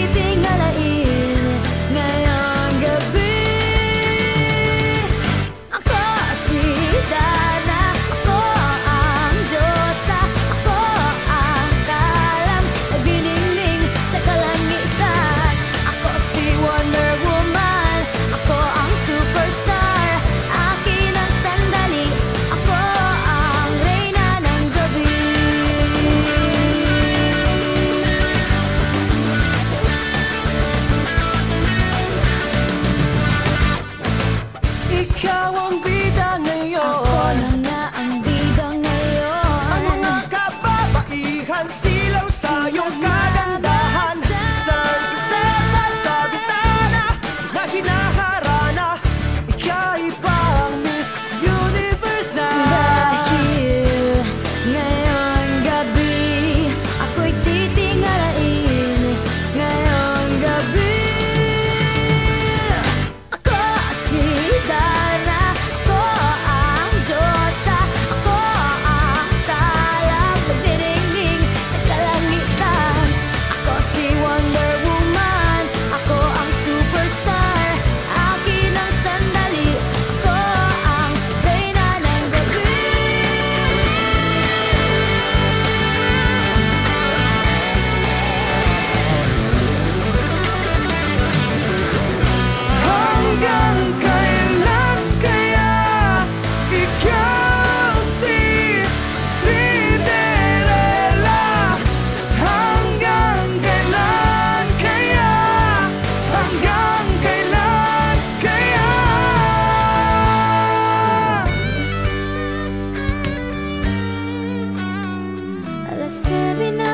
everything I won't be stepping up.